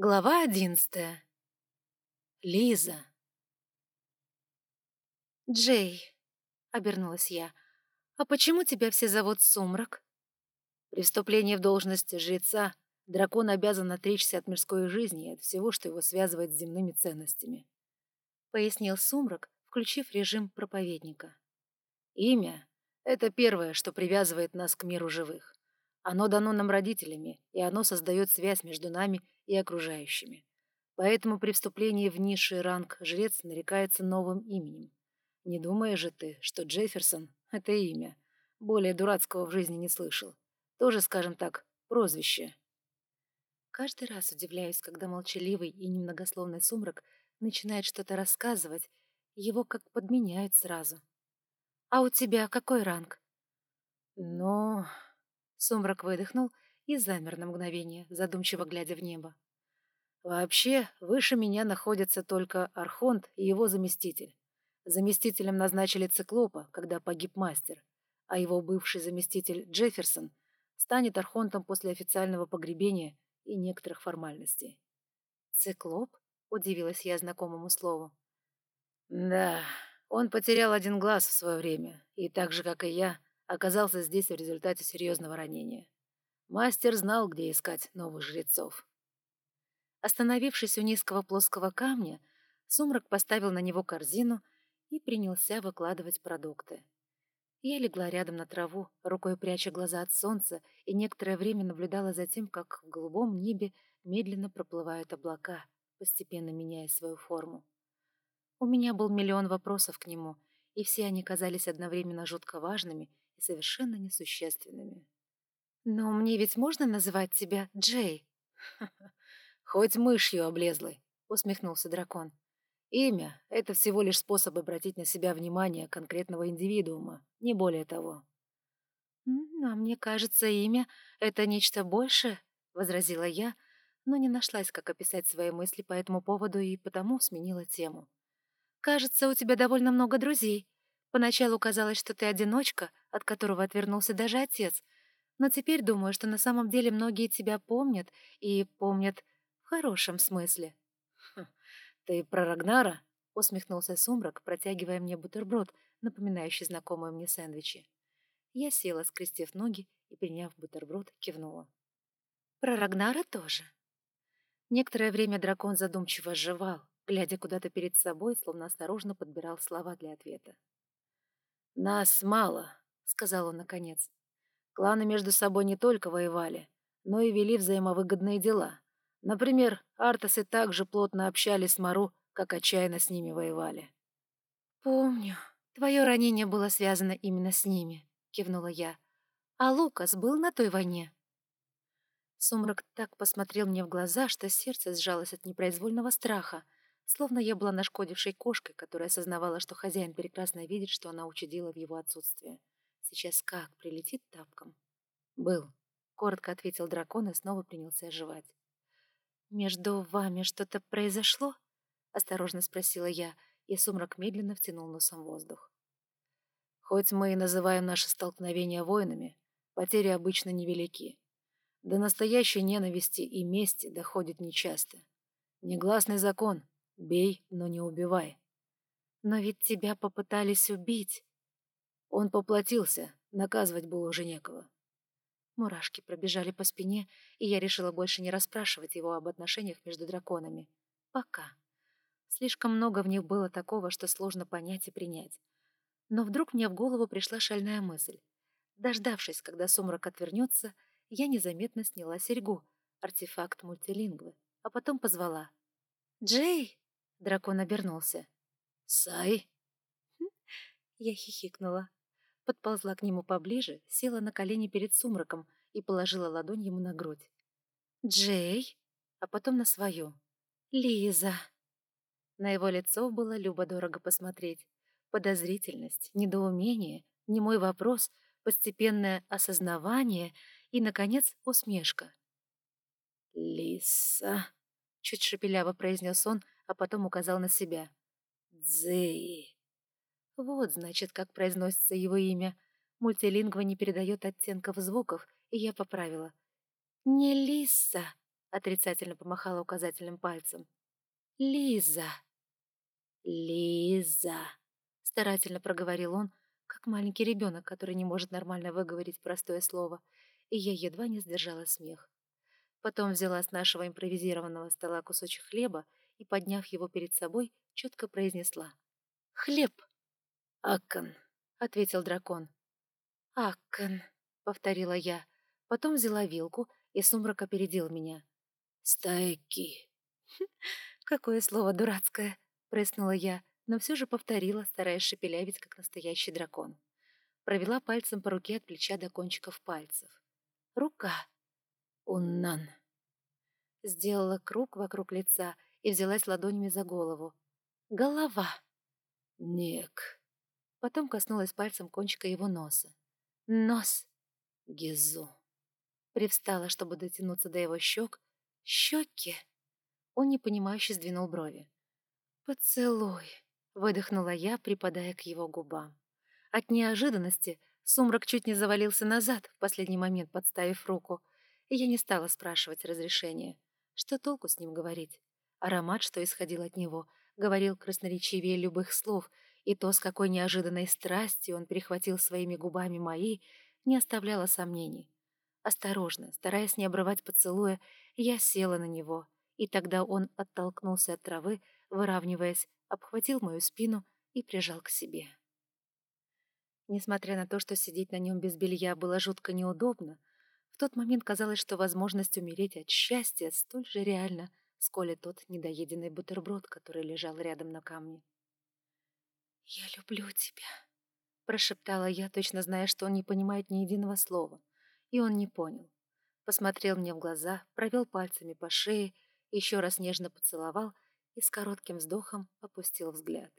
Глава одиннадцатая. Лиза. «Джей», — обернулась я, — «а почему тебя все зовут Сумрак?» При вступлении в должность жреца дракон обязан отречься от мирской жизни и от всего, что его связывает с земными ценностями. Пояснил Сумрак, включив режим проповедника. Имя — это первое, что привязывает нас к миру живых. Оно дано нам родителями, и оно создает связь между нами и окружающими. Поэтому при вступлении в низший ранг жрец нарекается новым именем. Не думаешь же ты, что Джефферсон — это имя. Более дурацкого в жизни не слышал. Тоже, скажем так, прозвище. Каждый раз удивляюсь, когда молчаливый и немногословный сумрак начинает что-то рассказывать, его как подменяют сразу. «А у тебя какой ранг?» «Ну...» Сумрак выдохнул и замер на мгновение, задумчиво глядя в небо. «Вообще, выше меня находятся только Архонт и его заместитель. Заместителем назначили Циклопа, когда погиб мастер, а его бывший заместитель Джефферсон станет Архонтом после официального погребения и некоторых формальностей». «Циклоп?» — удивилась я знакомому слову. «Да, он потерял один глаз в свое время, и так же, как и я, оказался здесь в результате серьезного ранения. Мастер знал, где искать новых жрецов. Остановившись у низкого плоского камня, Сумрак поставил на него корзину и принялся выкладывать продукты. Я легла рядом на траву, рукой пряча глаза от солнца, и некоторое время наблюдала за тем, как в голубом небе медленно проплывают облака, постепенно меняя свою форму. У меня был миллион вопросов к нему, и все они казались одновременно жутко важными и совершенно несущественными. «Но мне ведь можно называть тебя Джей?» «Хоть мышью облезлой», — усмехнулся дракон. «Имя — это всего лишь способ обратить на себя внимание конкретного индивидуума, не более того». «А мне кажется, имя — это нечто большее», — возразила я, но не нашлась, как описать свои мысли по этому поводу и потому сменила тему. «Кажется, у тебя довольно много друзей. Поначалу казалось, что ты одиночка, от которого отвернулся даже отец, но теперь думаю, что на самом деле многие тебя помнят, и помнят в хорошем смысле. Хм, «Ты про Рагнара?» — усмехнулся Сумрак, протягивая мне бутерброд, напоминающий знакомые мне сэндвичи. Я села, скрестив ноги, и, приняв бутерброд, кивнула. «Про Рагнара тоже?» Некоторое время дракон задумчиво жевал, глядя куда-то перед собой, словно осторожно подбирал слова для ответа. «Нас мало», — сказал он наконец. «Кланы между собой не только воевали, но и вели взаимовыгодные дела. Например, Артасы также плотно общались с Мару, как отчаянно с ними воевали». «Помню. Твое ранение было связано именно с ними», — кивнула я. «А Лукас был на той войне?» Сумрак так посмотрел мне в глаза, что сердце сжалось от непроизвольного страха — словно я была нашкодившей кошкой, которая осознавала, что хозяин прекрасно видит, что она учудила в его отсутствие. Сейчас как прилетит тапком? «Был», — коротко ответил дракон и снова принялся оживать. «Между вами что-то произошло?» — осторожно спросила я, и сумрак медленно втянул носом воздух. «Хоть мы и называем наши столкновения войнами, потери обычно невелики. До настоящей ненависти и мести доходит нечасто. Негласный закон, Бей, но не убивай. Но ведь тебя попытались убить. Он поплатился, наказывать было уже некого. Мурашки пробежали по спине, и я решила больше не расспрашивать его об отношениях между драконами. Пока. Слишком много в них было такого, что сложно понять и принять. Но вдруг мне в голову пришла шальная мысль. Дождавшись, когда сумрак отвернется, я незаметно сняла серьгу, артефакт мультилингвы, а потом позвала. «Джей!» Дракон обернулся. «Сай?» Я хихикнула. Подползла к нему поближе, села на колени перед сумраком и положила ладонь ему на грудь. «Джей?» А потом на свою. «Лиза!» На его лицо было любо-дорого посмотреть. Подозрительность, недоумение, немой вопрос, постепенное осознавание и, наконец, усмешка. «Лиса!» — чуть шепеляво произнес он, а потом указал на себя. «Дзеи». Вот, значит, как произносится его имя. Мультилингва не передает оттенков звуков, и я поправила. «Не Лиса, — отрицательно помахала указательным пальцем. «Лиза!» «Лиза!» — старательно проговорил он, как маленький ребенок, который не может нормально выговорить простое слово, и я едва не сдержала смех. Потом взяла с нашего импровизированного стола кусочек хлеба и, подняв его перед собой, четко произнесла. «Хлеб!» «Аккан!» — ответил дракон. «Аккан!» — повторила я. Потом взяла вилку, и сумрак опередил меня. «Стайки!» «Какое слово дурацкое!» — прыснула я, но все же повторила, стараясь шепелявить, как настоящий дракон. Провела пальцем по руке от плеча до кончиков пальцев. «Рука!» «Уннан!» Сделала круг вокруг лица и взялась ладонями за голову. «Голова!» «Нек!» Потом коснулась пальцем кончика его носа. «Нос!» «Гизу!» Привстала, чтобы дотянуться до его щек. «Щеки!» Он непонимающе сдвинул брови. «Поцелуй!» — выдохнула я, припадая к его губам. От неожиданности сумрак чуть не завалился назад, в последний момент подставив руку, и я не стала спрашивать разрешения. Что толку с ним говорить? Аромат, что исходил от него, говорил красноречивее любых слов, и то, с какой неожиданной страстью он перехватил своими губами мои, не оставляло сомнений. Осторожно, стараясь не обрывать поцелуя, я села на него, и тогда он оттолкнулся от травы, выравниваясь, обхватил мою спину и прижал к себе. Несмотря на то, что сидеть на нем без белья было жутко неудобно, в тот момент казалось, что возможность умереть от счастья столь же реальна, сколь и тот недоеденный бутерброд, который лежал рядом на камне. «Я люблю тебя», — прошептала я, точно зная, что он не понимает ни единого слова. И он не понял. Посмотрел мне в глаза, провел пальцами по шее, еще раз нежно поцеловал — и с коротким вздохом опустил взгляд.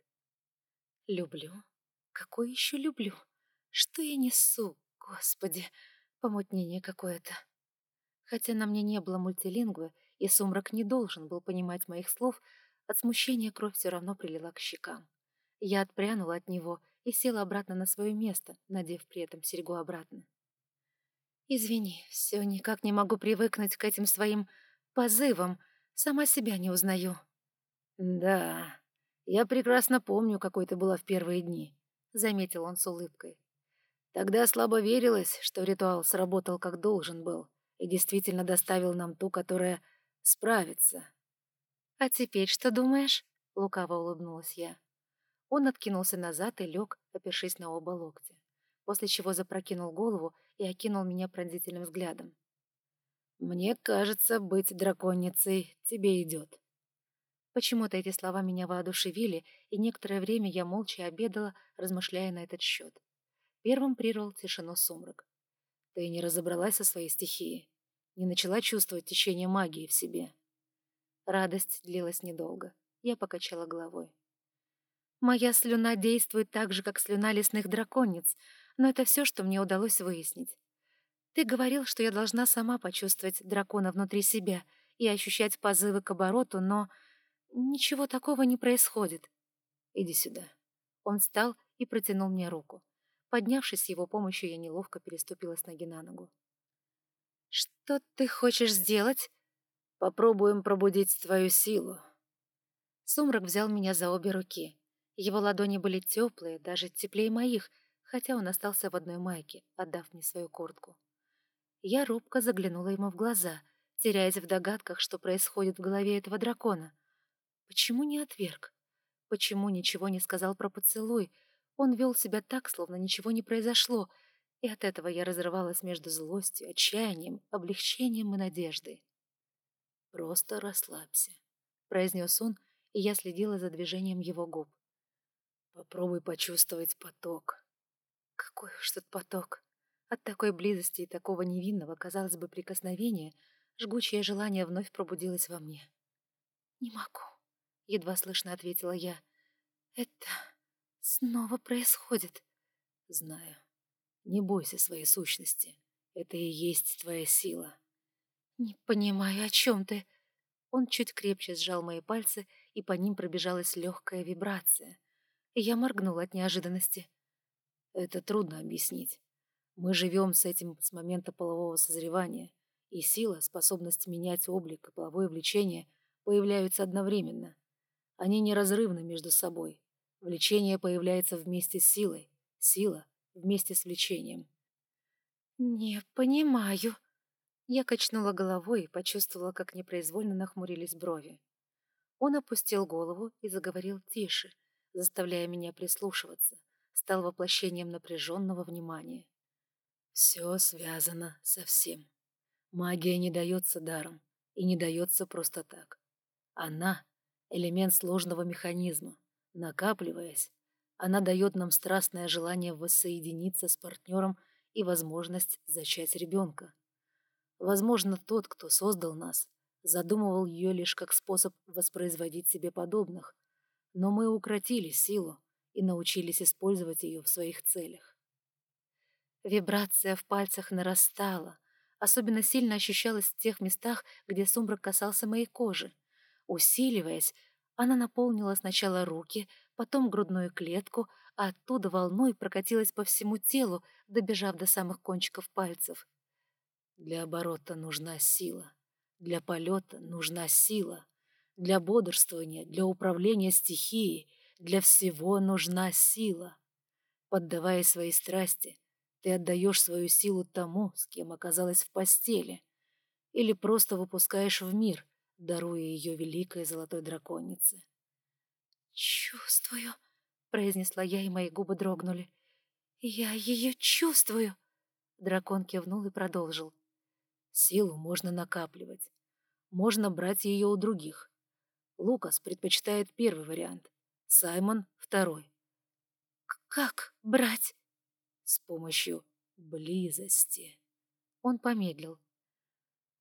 «Люблю? Какой еще люблю? Что я несу, господи? Помутнение какое-то!» Хотя на мне не было мультилингвы, и сумрак не должен был понимать моих слов, от смущения кровь все равно прилила к щекам. Я отпрянула от него и села обратно на свое место, надев при этом серьгу обратно. «Извини, все никак не могу привыкнуть к этим своим позывам, сама себя не узнаю». «Да, я прекрасно помню, какой ты была в первые дни», — заметил он с улыбкой. «Тогда слабо верилось, что ритуал сработал как должен был и действительно доставил нам ту, которая справится». «А теперь что думаешь?» — лукаво улыбнулась я. Он откинулся назад и лег, опершись на оба локтя, после чего запрокинул голову и окинул меня пронзительным взглядом. «Мне кажется, быть драконицей тебе идет», Почему-то эти слова меня воодушевили, и некоторое время я молча обедала, размышляя на этот счет. Первым прервал тишину сумрак. «Ты не разобралась со своей стихией? Не начала чувствовать течение магии в себе?» Радость длилась недолго. Я покачала головой. «Моя слюна действует так же, как слюна лесных драконниц, но это все, что мне удалось выяснить. Ты говорил, что я должна сама почувствовать дракона внутри себя и ощущать позывы к обороту, но Ничего такого не происходит. Иди сюда. Он встал и протянул мне руку. Поднявшись с его помощью, я неловко переступила с ноги на ногу. «Что ты хочешь сделать?» «Попробуем пробудить твою силу». Сумрак взял меня за обе руки. Его ладони были теплые, даже теплее моих, хотя он остался в одной майке, отдав мне свою куртку. Я робко заглянула ему в глаза, теряясь в догадках, что происходит в голове этого дракона. Почему не отверг? Почему ничего не сказал про поцелуй? Он вел себя так, словно ничего не произошло, и от этого я разрывалась между злостью, отчаянием, облегчением и надеждой. «Просто расслабься», — произнес он, и я следила за движением его губ. «Попробуй почувствовать поток». Какой уж тут поток! От такой близости и такого невинного, казалось бы, прикосновения жгучее желание вновь пробудилось во мне. «Не могу», едва слышно ответила я. Это снова происходит. Знаю. Не бойся своей сущности. Это и есть твоя сила. Не понимаю, о чем ты. Он чуть крепче сжал мои пальцы, и по ним пробежалась легкая вибрация. Я моргнула от неожиданности. Это трудно объяснить. Мы живем с этим с момента полового созревания, И сила, способность менять облик и половое влечение появляются одновременно. Они неразрывны между собой. Влечение появляется вместе с силой, сила вместе с влечением. «Не понимаю». Я качнула головой и почувствовала, как непроизвольно нахмурились брови. Он опустил голову и заговорил тише, заставляя меня прислушиваться, стал воплощением напряженного внимания. «Все связано со всем. Магия не дается даром и не дается просто так. Она — элемент сложного механизма. Накапливаясь, она дает нам страстное желание воссоединиться с партнером и возможность зачать ребенка. Возможно, тот, кто создал нас, задумывал ее лишь как способ воспроизводить себе подобных, но мы укротили силу и научились использовать ее в своих целях. Вибрация в пальцах нарастала, особенно сильно ощущалась в тех местах, где сумрак касался моей кожи. Усиливаясь, она наполнила сначала руки, потом грудную клетку, а оттуда волной прокатилась по всему телу, добежав до самых кончиков пальцев. Для оборота нужна сила, для полета нужна сила, для бодрствования, для управления стихией, для всего нужна сила. Поддавая свои страсти, ты отдаешь свою силу тому, с кем оказалась в постели, или просто выпускаешь в мир, даруя ее великой золотой драконице. «Чувствую», — произнесла я, и мои губы дрогнули. «Я ее чувствую!» Дракон кивнул и продолжил. «Силу можно накапливать. Можно брать ее у других. Лукас предпочитает первый вариант, Саймон — второй. «Как брать?» «С помощью близости». Он помедлил.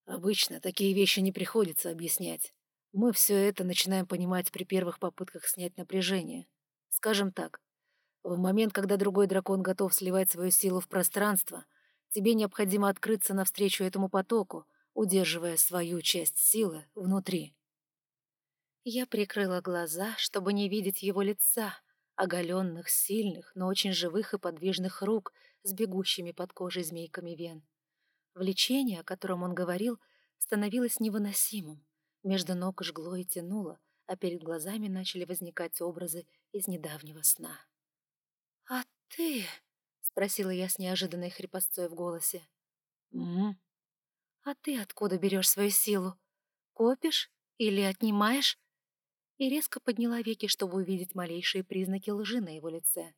«Обычно такие вещи не приходится объяснять. Мы все это начинаем понимать при первых попытках снять напряжение. Скажем так, в момент, когда другой дракон готов сливать свою силу в пространство, тебе необходимо открыться навстречу этому потоку, удерживая свою часть силы внутри. Я прикрыла глаза, чтобы не видеть его лица, оголенных, сильных, но очень живых и подвижных рук с бегущими под кожей змейками вен. Влечение, о котором он говорил, становилось невыносимым. Между ног жгло и тянуло, а перед глазами начали возникать образы из недавнего сна. «А ты?» — спросила я с неожиданной хрипотцой в голосе. «Угу». «А ты откуда берешь свою силу? Копишь или отнимаешь?» И резко подняла веки, чтобы увидеть малейшие признаки лжи на его лице.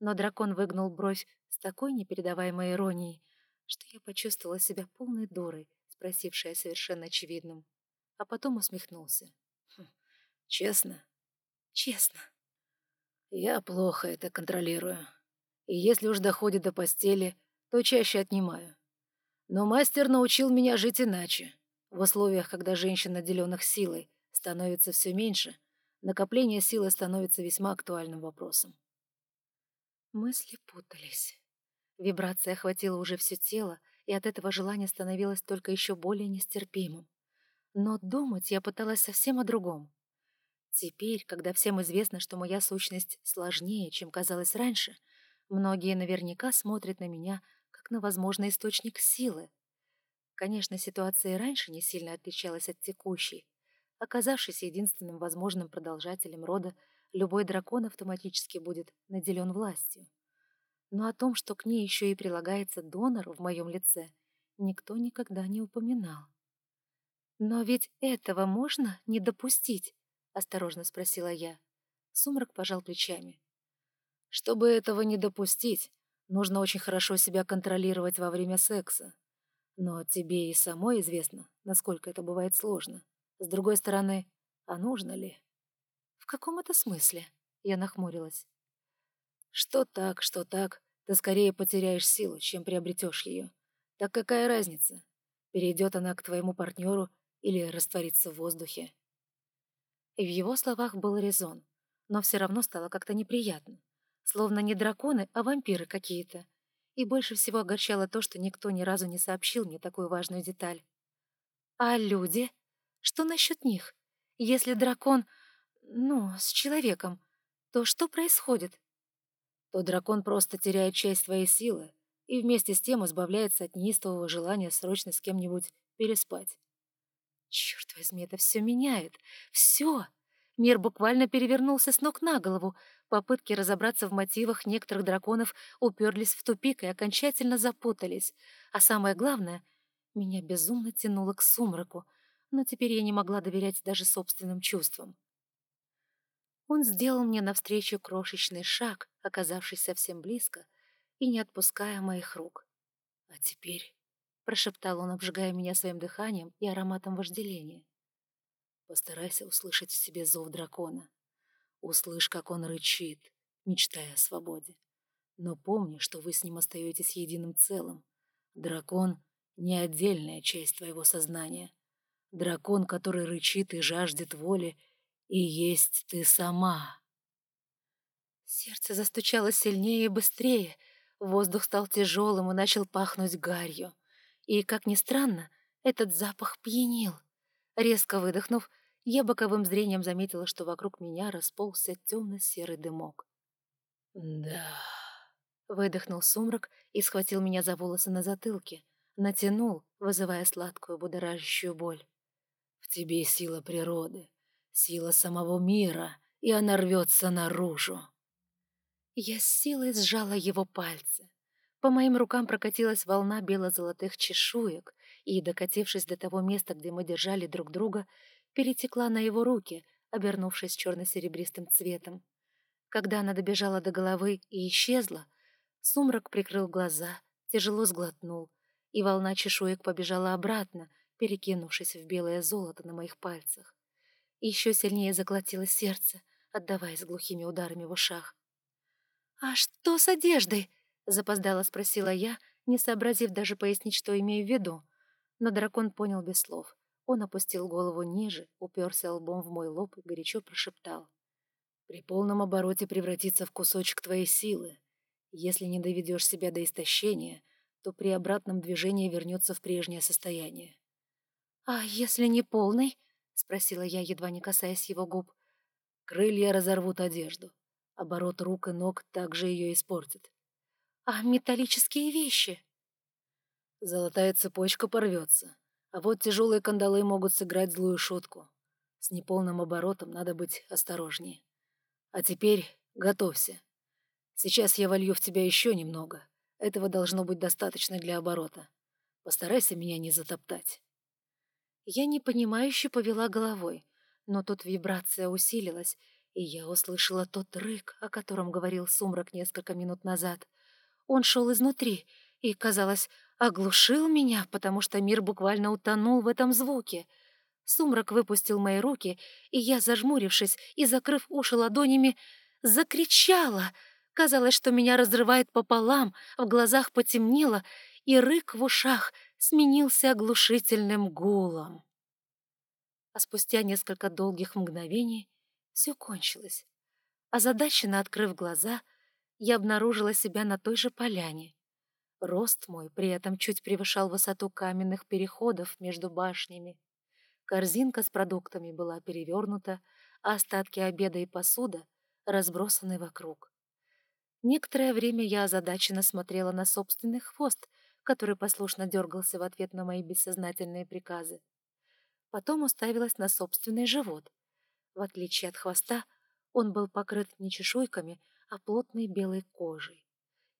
Но дракон выгнул бровь с такой непередаваемой иронией, что я почувствовала себя полной дурой, спросившей о совершенно очевидном а потом усмехнулся. Хм, «Честно?» «Честно». «Я плохо это контролирую. И если уж доходит до постели, то чаще отнимаю. Но мастер научил меня жить иначе. В условиях, когда женщин, наделенных силой, становится все меньше, накопление силы становится весьма актуальным вопросом. Мысли путались. Вибрация охватила уже все тело, и от этого желание становилось только еще более нестерпимым. Но думать я пыталась совсем о другом. Теперь, когда всем известно, что моя сущность сложнее, чем казалось раньше, многие наверняка смотрят на меня как на возможный источник силы. Конечно, ситуация и раньше не сильно отличалась от текущей. Оказавшись единственным возможным продолжателем рода, любой дракон автоматически будет наделен властью. Но о том, что к ней еще и прилагается донор в моем лице, никто никогда не упоминал. «Но ведь этого можно не допустить?» — осторожно спросила я. Сумрак пожал плечами. «Чтобы этого не допустить, нужно очень хорошо себя контролировать во время секса. Но тебе и самой известно, насколько это бывает сложно. С другой стороны, а нужно ли?» «В каком это смысле?» — я нахмурилась. «Что так, что так, ты скорее потеряешь силу, чем приобретешь ее. Так какая разница? Перейдет она к твоему партнеру или раствориться в воздухе. И в его словах был резон, но все равно стало как-то неприятно. Словно не драконы, а вампиры какие-то. И больше всего огорчало то, что никто ни разу не сообщил мне такую важную деталь. А люди? Что насчет них? Если дракон, ну, с человеком, то что происходит? То дракон просто теряет часть своей силы, и вместе с тем избавляется от неистового желания срочно с кем-нибудь переспать. Черт возьми, это все меняет. Все! Мир буквально перевернулся с ног на голову. Попытки разобраться в мотивах некоторых драконов уперлись в тупик и окончательно запутались. А самое главное, меня безумно тянуло к сумраку, но теперь я не могла доверять даже собственным чувствам. Он сделал мне навстречу крошечный шаг, оказавшись совсем близко и не отпуская моих рук. «А теперь», — прошептал он, обжигая меня своим дыханием и ароматом вожделения, «постарайся услышать в себе зов дракона. Услышь, как он рычит, мечтая о свободе. Но помни, что вы с ним остаетесь единым целым. Дракон — не отдельная часть твоего сознания. Дракон, который рычит и жаждет воли, и есть ты сама. Сердце застучало сильнее и быстрее, воздух стал тяжелым и начал пахнуть гарью. И, как ни странно, этот запах пьянил. Резко выдохнув, я боковым зрением заметила, что вокруг меня расползся темно-серый дымок. «Да...» — выдохнул сумрак и схватил меня за волосы на затылке, натянул, вызывая сладкую будоражащую боль. «В тебе сила природы, Сила самого мира, и она рвется наружу. Я с силой сжала его пальцы. По моим рукам прокатилась волна бело-золотых чешуек, и, докатившись до того места, где мы держали друг друга, перетекла на его руки, обернувшись черно-серебристым цветом. Когда она добежала до головы и исчезла, сумрак прикрыл глаза, тяжело сглотнул, и волна чешуек побежала обратно, перекинувшись в белое золото на моих пальцах. Еще сильнее заклотилось сердце, отдаваясь глухими ударами в ушах. «А что с одеждой?» — запоздала спросила я, не сообразив даже пояснить, что имею в виду. Но дракон понял без слов. Он опустил голову ниже, уперся лбом в мой лоб и горячо прошептал. «При полном обороте превратится в кусочек твоей силы. Если не доведешь себя до истощения, то при обратном движении вернется в прежнее состояние». «А если не полный?» — спросила я, едва не касаясь его губ. «Крылья разорвут одежду. Оборот рук и ног также ее испортит». «А металлические вещи?» Золотая цепочка порвется, а вот тяжелые кандалы могут сыграть злую шутку. С неполным оборотом надо быть осторожнее. А теперь готовься. Сейчас я волью в тебя еще немного. Этого должно быть достаточно для оборота. Постарайся меня не затоптать. Я непонимающе повела головой, но тут вибрация усилилась, и я услышала тот рык, о котором говорил сумрак несколько минут назад. Он шел изнутри и, казалось, оглушил меня, потому что мир буквально утонул в этом звуке. Сумрак выпустил мои руки, и я, зажмурившись и закрыв уши ладонями, закричала. Казалось, что меня разрывает пополам, в глазах потемнело, и рык в ушах — сменился оглушительным гулом. А спустя несколько долгих мгновений все кончилось. Озадаченно открыв глаза, я обнаружила себя на той же поляне. Рост мой при этом чуть превышал высоту каменных переходов между башнями. Корзинка с продуктами была перевернута, а остатки обеда и посуда разбросаны вокруг. Некоторое время я озадаченно смотрела на собственный хвост, который послушно дергался в ответ на мои бессознательные приказы. Потом уставилась на собственный живот. В отличие от хвоста, он был покрыт не чешуйками, а плотной белой кожей.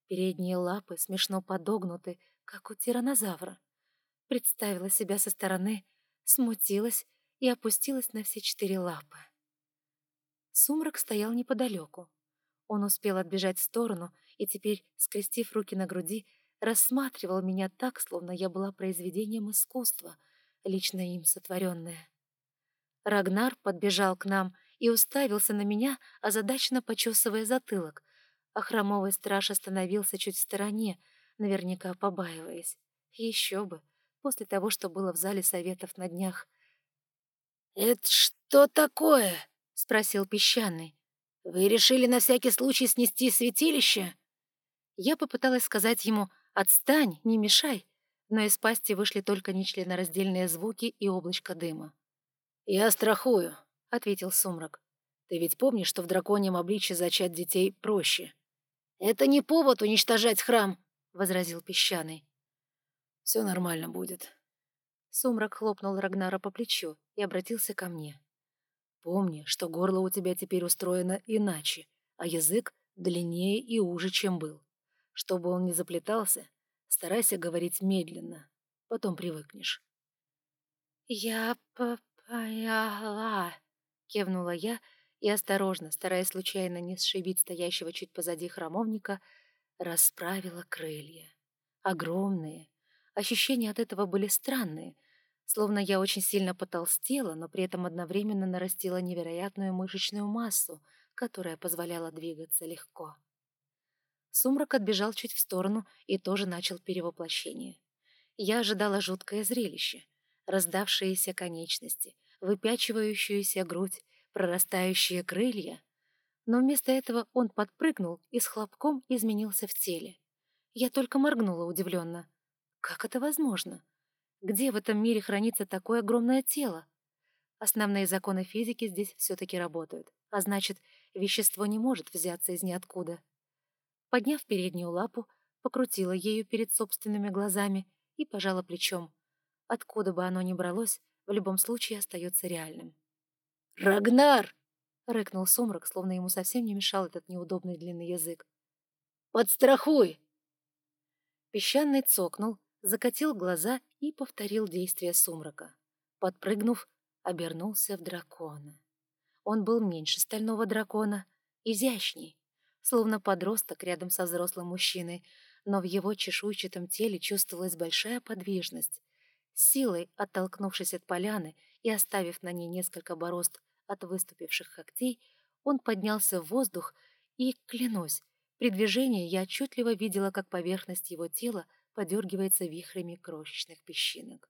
Передние лапы смешно подогнуты, как у тиранозавра. Представила себя со стороны, смутилась и опустилась на все четыре лапы. Сумрак стоял неподалеку. Он успел отбежать в сторону и теперь, скрестив руки на груди, рассматривал меня так, словно я была произведением искусства, лично им сотворенное. Рагнар подбежал к нам и уставился на меня, озадаченно почесывая затылок, а хромовый страж остановился чуть в стороне, наверняка побаиваясь. Еще бы, после того, что было в зале советов на днях. «Это что такое?» — спросил песчаный. «Вы решили на всякий случай снести святилище?» Я попыталась сказать ему «Отстань, не мешай!» Но из пасти вышли только нечленораздельные звуки и облачко дыма. «Я страхую», — ответил Сумрак. «Ты ведь помнишь, что в драконьем обличье зачать детей проще?» «Это не повод уничтожать храм», — возразил песчаный. «Все нормально будет». Сумрак хлопнул Рагнара по плечу и обратился ко мне. «Помни, что горло у тебя теперь устроено иначе, а язык длиннее и уже, чем был. Чтобы он не заплетался, старайся говорить медленно, потом привыкнешь». «Я поняла», — кивнула я и, осторожно, стараясь случайно не сшибить стоящего чуть позади храмовника, расправила крылья. Огромные. Ощущения от этого были странные, словно я очень сильно потолстела, но при этом одновременно нарастила невероятную мышечную массу, которая позволяла двигаться легко. Сумрак отбежал чуть в сторону и тоже начал перевоплощение. Я ожидала жуткое зрелище. Раздавшиеся конечности, выпячивающуюся грудь, прорастающие крылья. Но вместо этого он подпрыгнул и с хлопком изменился в теле. Я только моргнула удивленно. Как это возможно? Где в этом мире хранится такое огромное тело? Основные законы физики здесь все-таки работают, а значит, вещество не может взяться из ниоткуда. Подняв переднюю лапу, покрутила ею перед собственными глазами и пожала плечом. Откуда бы оно ни бралось, в любом случае остается реальным. «Рагнар!» — рыкнул сумрак, словно ему совсем не мешал этот неудобный длинный язык. «Подстрахуй!» Песчаный цокнул, закатил глаза и повторил действия сумрака. Подпрыгнув, обернулся в дракона. Он был меньше стального дракона, изящней, словно подросток рядом со взрослым мужчиной, но в его чешуйчатом теле чувствовалась большая подвижность. силой, оттолкнувшись от поляны и оставив на ней несколько борозд от выступивших когтей, он поднялся в воздух, и, клянусь, при движении я отчетливо видела, как поверхность его тела подергивается вихрями крошечных песчинок.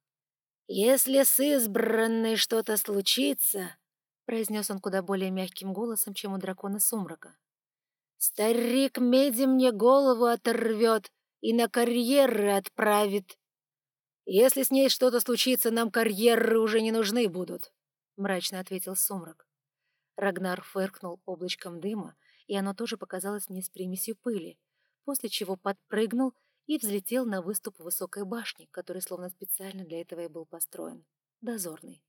«Если с избранной что-то случится», — произнес он куда более мягким голосом, чем у дракона сумрака, «старик Меди мне голову оторвет и на карьеры отправит». «Если с ней что-то случится, нам карьеры уже не нужны будут», — мрачно ответил Сумрак. Рагнар фыркнул облачком дыма, и оно тоже показалось мне с примесью пыли, после чего подпрыгнул и взлетел на выступ высокой башни, который словно специально для этого и был построен. Дозорный.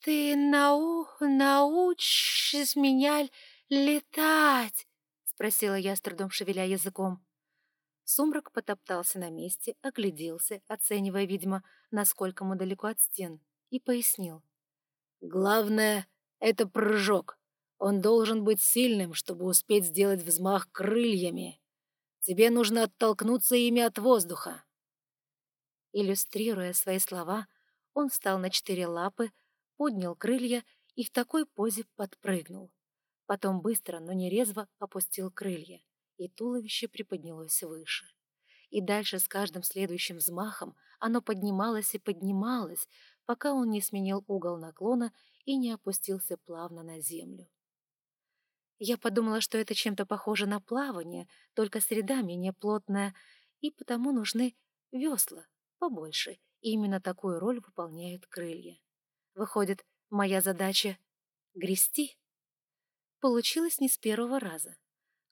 «Ты нау... научишь меня летать?» — спросила я, с трудом шевеля языком. Сумрак потоптался на месте, огляделся, оценивая, видимо, насколько мы далеко от стен, и пояснил. Главное — это прыжок. Он должен быть сильным, чтобы успеть сделать взмах крыльями. Тебе нужно оттолкнуться ими от воздуха. Иллюстрируя свои слова, он встал на четыре лапы, поднял крылья и в такой позе подпрыгнул. Потом быстро, но не резво опустил крылья, и туловище приподнялось выше. И дальше с каждым следующим взмахом оно поднималось и поднималось, пока он не сменил угол наклона и не опустился плавно на землю. Я подумала, что это чем-то похоже на плавание, только среда менее плотная, и потому нужны весла побольше, и именно такую роль выполняют крылья. Выходит, моя задача — грести. Получилось не с первого раза.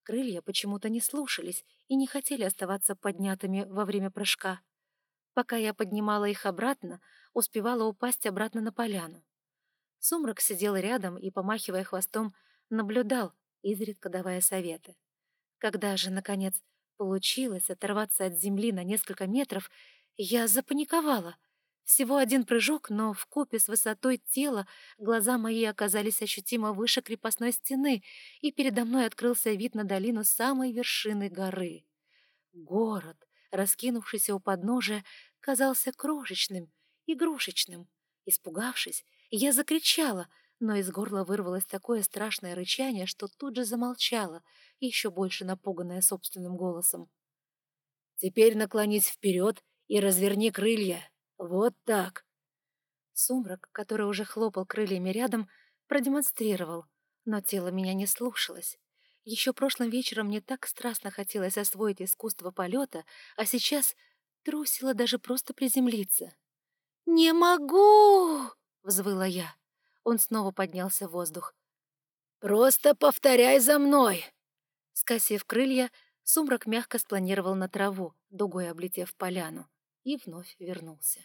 Крылья почему-то не слушались и не хотели оставаться поднятыми во время прыжка. Пока я поднимала их обратно, успевала упасть обратно на поляну. Сумрак сидел рядом и, помахивая хвостом, наблюдал, изредка давая советы. Когда же, наконец, получилось оторваться от земли на несколько метров, я запаниковала. Всего один прыжок, но в купе с высотой тела глаза мои оказались ощутимо выше крепостной стены, и передо мной открылся вид на долину самой вершины горы. Город, раскинувшийся у подножия, казался крошечным, игрушечным. Испугавшись, я закричала, но из горла вырвалось такое страшное рычание, что тут же замолчала, еще больше напуганная собственным голосом. «Теперь наклонись вперед и разверни крылья. Вот так!» Сумрак, который уже хлопал крыльями рядом, продемонстрировал, но тело меня не слушалось. Еще прошлым вечером мне так страстно хотелось освоить искусство полета, а сейчас трусила даже просто приземлиться. «Не могу!» — взвыла я. Он снова поднялся в воздух. «Просто повторяй за мной!» Скосив крылья, Сумрак мягко спланировал на траву, дугой облетев поляну, и вновь вернулся.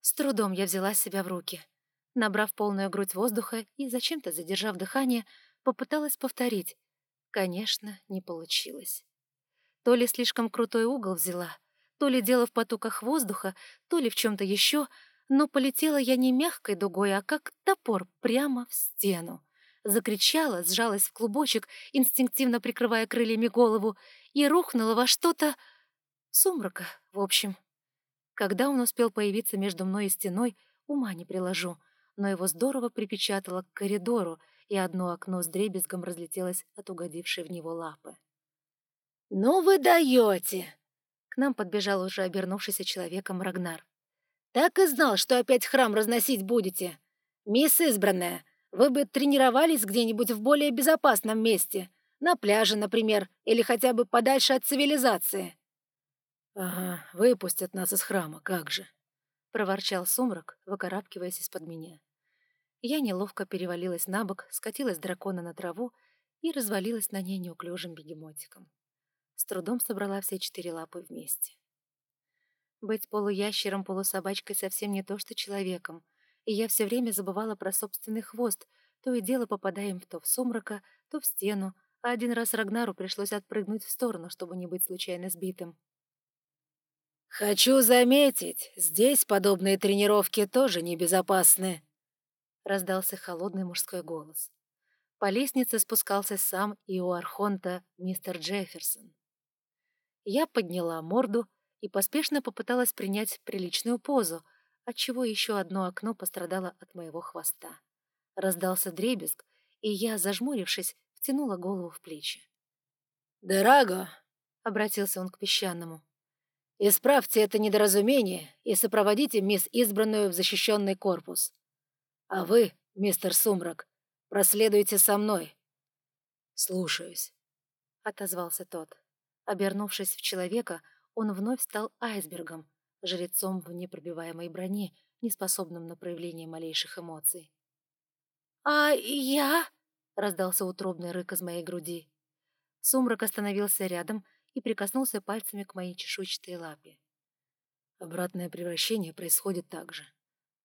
С трудом я взяла себя в руки. Набрав полную грудь воздуха и, зачем-то задержав дыхание, попыталась повторить. Конечно, не получилось. То ли слишком крутой угол взяла, то ли дело в потоках воздуха, то ли в чем-то еще, но полетела я не мягкой дугой, а как топор прямо в стену. Закричала, сжалась в клубочек, инстинктивно прикрывая крыльями голову, и рухнула во что-то... Сумрака, в общем. Когда он успел появиться между мной и стеной, ума не приложу, но его здорово припечатало к коридору, и одно окно с дребезгом разлетелось от угодившей в него лапы. «Ну вы даете!» К нам подбежал уже обернувшийся человеком Рагнар. «Так и знал, что опять храм разносить будете. Мисс Избранная, вы бы тренировались где-нибудь в более безопасном месте, на пляже, например, или хотя бы подальше от цивилизации». «Ага, выпустят нас из храма, как же!» — проворчал сумрак, выкарабкиваясь из-под меня. Я неловко перевалилась на бок, скатилась дракона на траву и развалилась на ней неуклюжим бегемотиком. С трудом собрала все четыре лапы вместе. Быть полуящером-полусобачкой совсем не то, что человеком, и я все время забывала про собственный хвост, то и дело попадаем то в сумрака, то в стену, а один раз Рагнару пришлось отпрыгнуть в сторону, чтобы не быть случайно сбитым. «Хочу заметить, здесь подобные тренировки тоже небезопасны», — раздался холодный мужской голос. По лестнице спускался сам и у Архонта мистер Джефферсон. Я подняла морду и поспешно попыталась принять приличную позу, отчего еще одно окно пострадало от моего хвоста. Раздался дребезг, и я, зажмурившись, втянула голову в плечи. «Драго!» — обратился он к песчаному. Исправьте это недоразумение и сопроводите мисс Избранную в защищенный корпус. А вы, мистер Сумрак, проследуйте со мной. Слушаюсь, — отозвался тот. Обернувшись в человека, он вновь стал айсбергом, жрецом в непробиваемой броне, неспособным на проявление малейших эмоций. «А я?» — раздался утробный рык из моей груди. Сумрак остановился рядом и прикоснулся пальцами к моей чешуйчатой лапе. Обратное превращение происходит так же.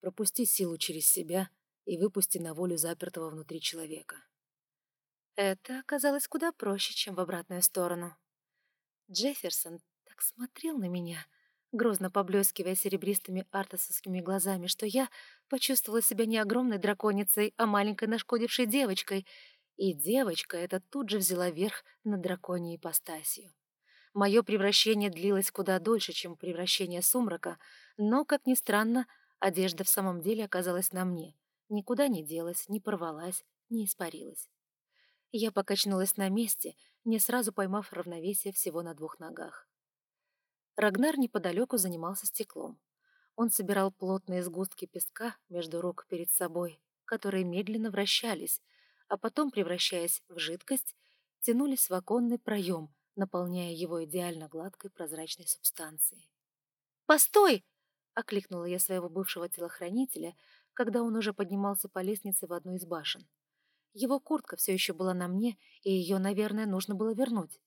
Пропусти силу через себя и выпусти на волю запертого внутри человека. Это оказалось куда проще, чем в обратную сторону. Джефферсон так смотрел на меня, грозно поблескивая серебристыми артасовскими глазами, что я почувствовала себя не огромной драконицей, а маленькой нашкодившей девочкой, и девочка эта тут же взяла верх над драконьей ипостасью. Мое превращение длилось куда дольше, чем превращение сумрака, но, как ни странно, одежда в самом деле оказалась на мне. Никуда не делась, не порвалась, не испарилась. Я покачнулась на месте, не сразу поймав равновесие всего на двух ногах. Рагнар неподалеку занимался стеклом. Он собирал плотные сгустки песка между рук перед собой, которые медленно вращались, а потом, превращаясь в жидкость, тянулись в оконный проем, наполняя его идеально гладкой прозрачной субстанцией. «Постой!» — окликнула я своего бывшего телохранителя, когда он уже поднимался по лестнице в одну из башен. Его куртка все еще была на мне, и ее, наверное, нужно было вернуть.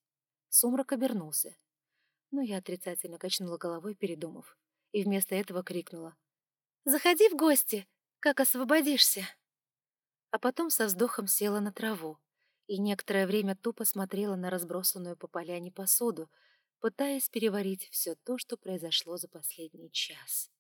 Сумрак обернулся. Но я отрицательно качнула головой, передумав, и вместо этого крикнула. «Заходи в гости, как освободишься!» А потом со вздохом села на траву, и некоторое время тупо смотрела на разбросанную по поляне посуду, пытаясь переварить все то, что произошло за последний час.